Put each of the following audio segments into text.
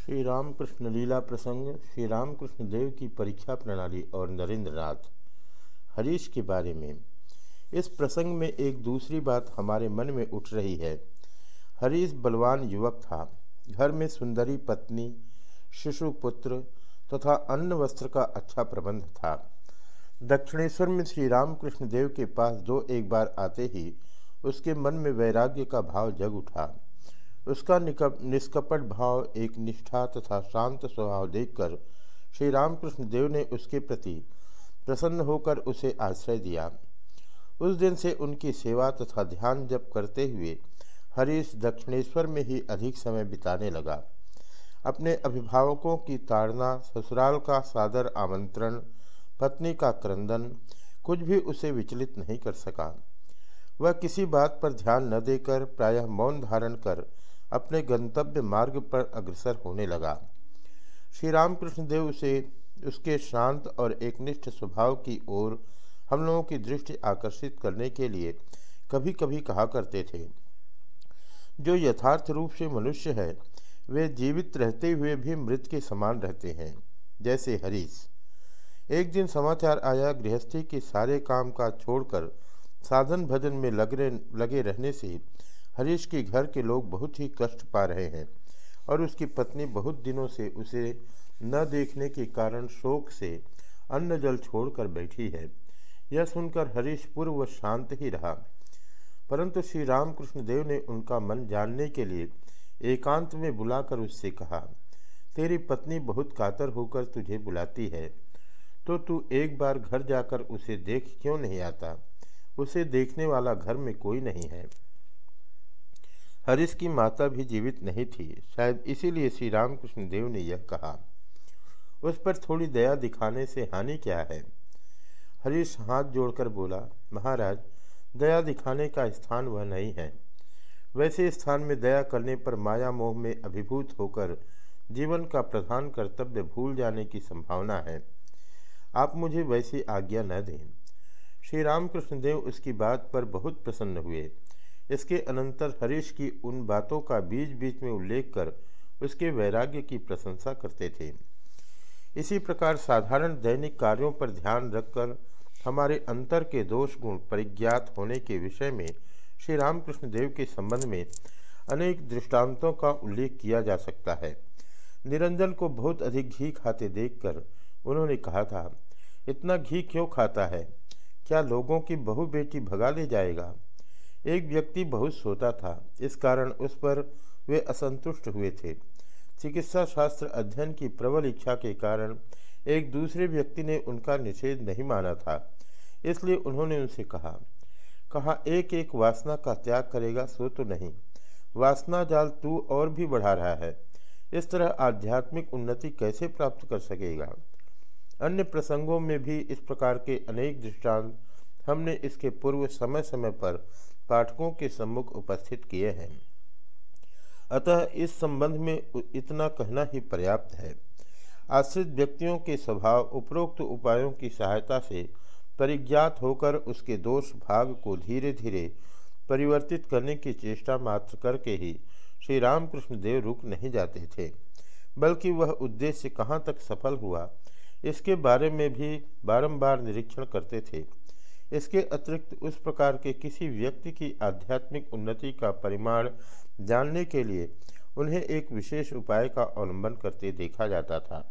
श्री रामकृष्ण लीला प्रसंग श्री रामकृष्ण देव की परीक्षा प्रणाली और नरेंद्र नाथ हरीश के बारे में। इस प्रसंग में एक दूसरी बात हमारे मन में उठ रही है। हरीश बलवान युवक था। घर में सुंदरी पत्नी शिशु पुत्र तथा अन्न वस्त्र का अच्छा प्रबंध था। दक्षिणेश्वर में श्री रामकृष्ण देव के पास दो एक बार आते ही उसके मन में वैराग्य का भाव जग उठा। उसका निष्कपट भाव, एक निष्ठा तथा शांत स्वभाव देखकर श्री रामकृष्ण देव ने उसके प्रति प्रसन्न होकर उसे आश्रय दिया। उस दिन से उनकी सेवा तथा ध्यान जप करते हुए हरीश दक्षिणेश्वर में ही अधिक समय बिताने लगा। अपने अभिभावकों की ताड़ना, ससुराल का सादर आमंत्रण, पत्नी का क्रंदन, कुछ भी उसे विचलित नहीं कर सका। वह किसी बात पर ध्यान न देकर प्रायः मौन धारण कर अपने गंतव्य मार्ग पर अग्रसर होने लगा। श्री रामकृष्ण देव उसे उसके शांत और एकनिष्ठ स्वभाव की ओर हम लोगों की दृष्टि आकर्षित करने के लिए कभी कभी कहा करते थे। जो यथार्थ रूप से मनुष्य है, वे जीवित रहते हुए भी मृत के समान रहते हैं, जैसे हरीश। एक दिन समाचार आया, गृहस्थी के सारे काम का छोड़कर साधन भजन में लगे लगे रहने से हरीश के घर के लोग बहुत ही कष्ट पा रहे हैं और उसकी पत्नी बहुत दिनों से उसे न देखने के कारण शोक से अन्न जल छोड़कर बैठी है। यह सुनकर हरीश पूर्व शांत ही रहा। परंतु श्री रामकृष्ण देव ने उनका मन जानने के लिए एकांत में बुलाकर उससे कहा, तेरी पत्नी बहुत कातर होकर तुझे बुलाती है तो तू एक बार घर जाकर उसे देख क्यों नहीं आता? उसे देखने वाला घर में कोई नहीं है। हरीश की माता भी जीवित नहीं थी। शायद इसीलिए श्री रामकृष्ण देव ने यह कहा। उस पर थोड़ी दया दिखाने से हानि क्या है? हरीश हाथ जोड़कर बोला, महाराज, दया दिखाने का स्थान वह नहीं है। वैसे स्थान में दया करने पर माया मोह में अभिभूत होकर जीवन का प्रधान कर्तव्य भूल जाने की संभावना है। आप मुझे वैसी आज्ञा न दें। श्री रामकृष्ण देव उसकी बात पर बहुत प्रसन्न हुए। इसके अनंतर हरीश की उन बातों का बीच बीच में उल्लेख कर उसके वैराग्य की प्रशंसा करते थे। इसी प्रकार साधारण दैनिक कार्यों पर ध्यान रखकर हमारे अंतर के दोष गुण परिज्ञात होने के विषय में श्री रामकृष्ण देव के संबंध में अनेक दृष्टांतों का उल्लेख किया जा सकता है। निरंजन को बहुत अधिक घी खाते देखकर उन्होंने कहा था, इतना घी क्यों खाता है? क्या लोगों की बहु बेटी भगा ले जाएगा? एक व्यक्ति बहुत सोता था। इस कारण उस पर वे असंतुष्ट हुए थे। चिकित्सा शास्त्र अध्ययन की प्रबल इच्छा के कारण एक दूसरे व्यक्ति ने उनका निषेध नहीं माना था। इसलिए उन्होंने उनसे कहा कहा एक एक वासना का त्याग करेगा, सो तो नहीं। वासना जाल तू और भी बढ़ा रहा है। इस तरह आध्यात्मिक उन्नति कैसे प्राप्त कर सकेगा? अन्य प्रसंगों में भी इस प्रकार के अनेक दृष्टांत हमने इसके पूर्व समय समय पर पाठकों के सम्मुख उपस्थित किए हैं। अतः इस संबंध में इतना कहना ही पर्याप्त है। आश्रित व्यक्तियों के स्वभाव उपरोक्त उपायों की सहायता से परिज्ञात होकर उसके दोष भाग को धीरे धीरे परिवर्तित करने की चेष्टा मात्र करके ही श्री रामकृष्ण देव रुक नहीं जाते थे, बल्कि वह उद्देश्य कहाँ तक सफल हुआ इसके बारे में भी बारंबार निरीक्षण करते थे। इसके अतिरिक्त उस प्रकार के किसी व्यक्ति की आध्यात्मिक उन्नति का परिमाण जानने के लिए उन्हें एक विशेष उपाय का अवलंबन करते देखा जाता था।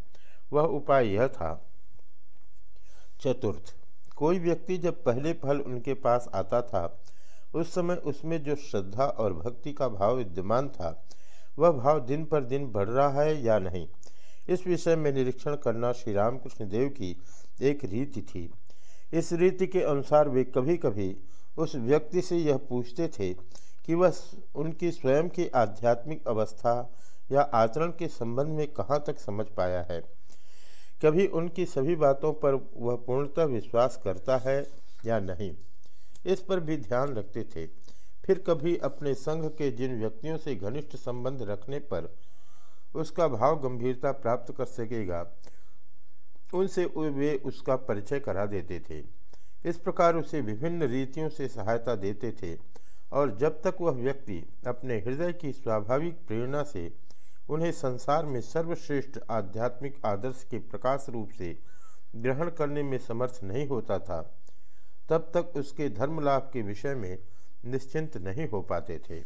वह उपाय यह था। चतुर्थ, कोई व्यक्ति जब पहले फल उनके पास आता था, उस समय उसमें जो श्रद्धा और भक्ति का भाव विद्यमान था, वह भाव दिन पर दिन बढ़ रहा है या नहीं? इस विषय में निरीक्षण करना श्री रामकृष्ण देव की एक रीति थी। इस रीति के अनुसार वे कभी कभी उस व्यक्ति से यह पूछते थे कि वह उनकी स्वयं की आध्यात्मिक अवस्था या आचरण के संबंध में कहाँ तक समझ पाया है। कभी उनकी सभी बातों पर वह पूर्णतः विश्वास करता है या नहीं, इस पर भी ध्यान रखते थे। फिर कभी अपने संघ के जिन व्यक्तियों से घनिष्ठ संबंध रखने पर उसका भाव गंभीरता प्राप्त कर सकेगा। उनसे वे उसका परिचय करा देते थे। इस प्रकार उसे विभिन्न रीतियों से सहायता देते थे और जब तक वह व्यक्ति अपने हृदय की स्वाभाविक प्रेरणा से उन्हें संसार में सर्वश्रेष्ठ आध्यात्मिक आदर्श के प्रकाश रूप से ग्रहण करने में समर्थ नहीं होता था, तब तक उसके धर्म लाभ के विषय में निश्चिंत नहीं हो पाते थे।